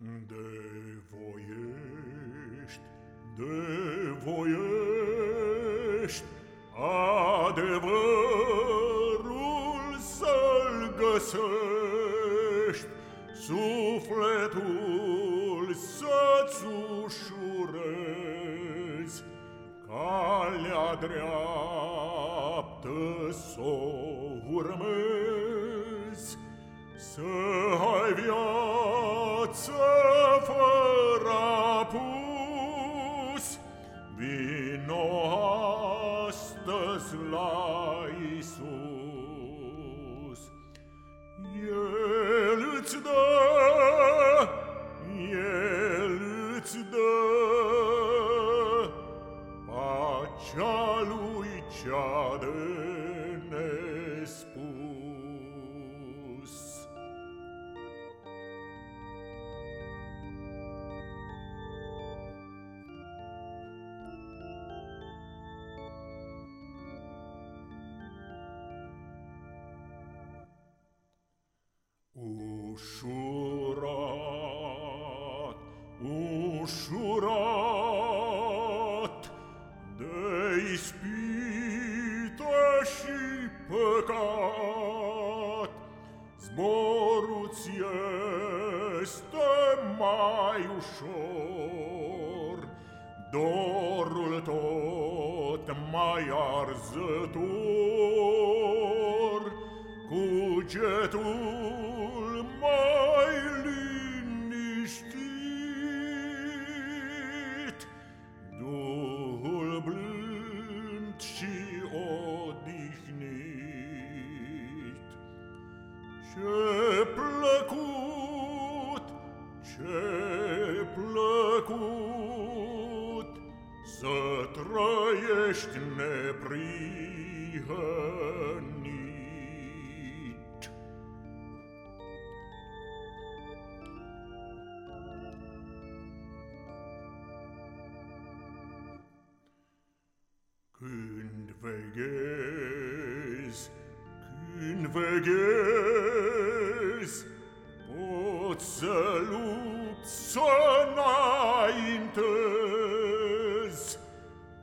De voiești, de voiești, adevărul să-l găsești, sufletul să-ți ușurezi, calea dreaptă s-o urmezi, să ai viață sla Ușurat, ușurat de ispită și păcat, zborul ți este mai ușor, dorul tot mai arzător, cugetul plăcut Să trăiești neprihănit. Când veghezi, când veghezi, poți să să înaintezi,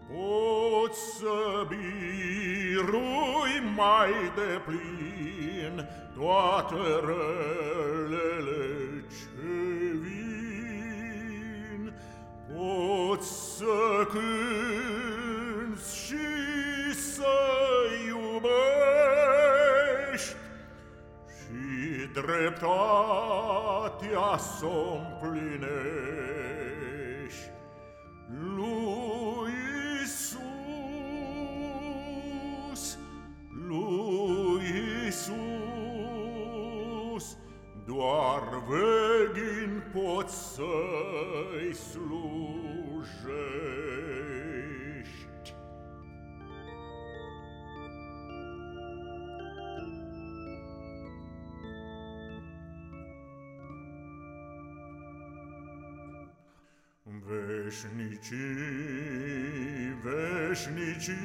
poți să birui mai deplin toate relele ce vin, poți să cânți și să iubești și dreptatea să-o împlinești. Lui Isus, lui Isus, doar veghin poți să-i slujești. Veșnicii, veșnicii,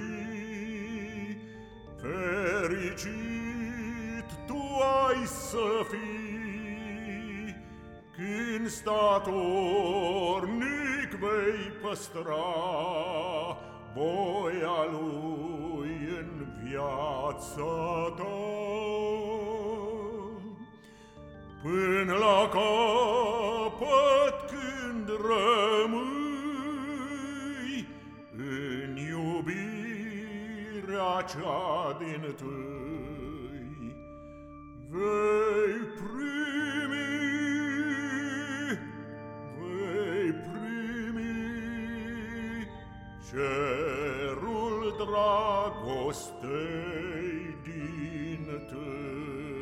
fericit tu ai să fii, Când statornic vei păstra voia lui în viața ta. Până la capăt lumea cea din tâi vei primi, vei primi cerul dragostei din tâi.